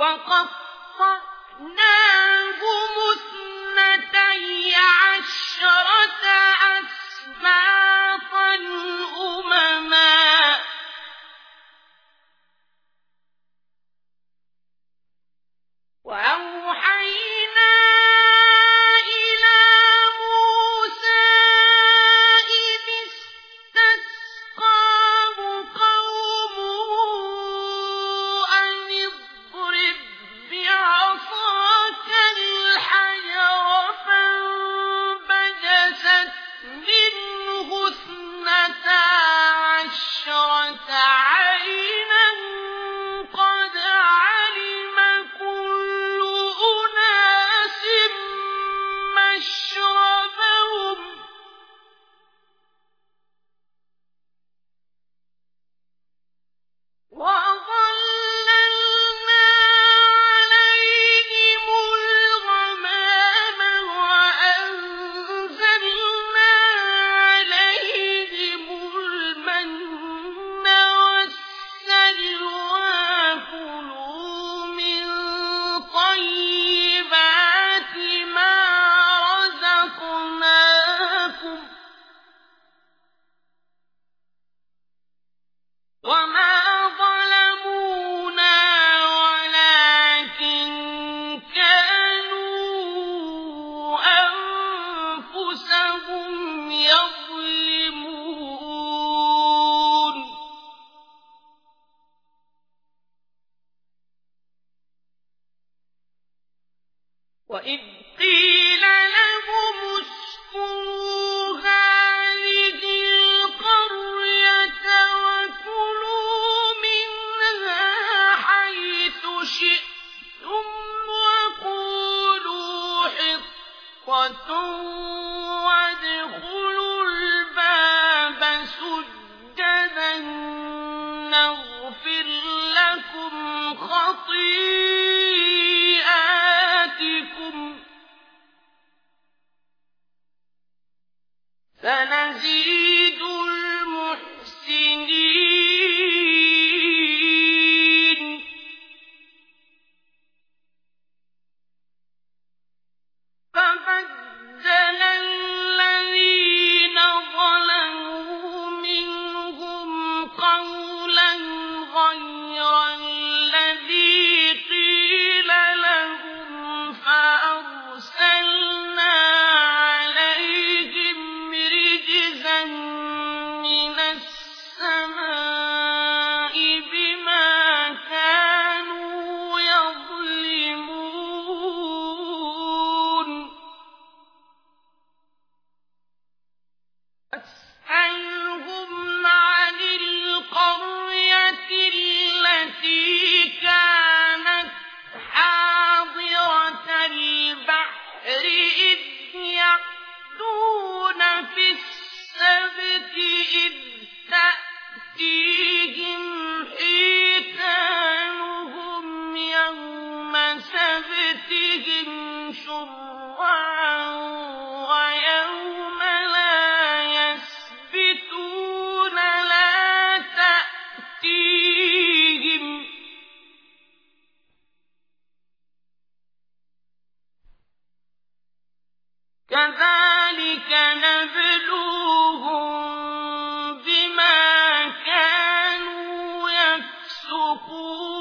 وقف Me وإذ قيل لهم اسكنوا هذه القرية وكلوا منها حيث شئتم وقولوا حطة إذ يعدون في السبت إذ كذلك نبلوهم بما كانوا يفسقون.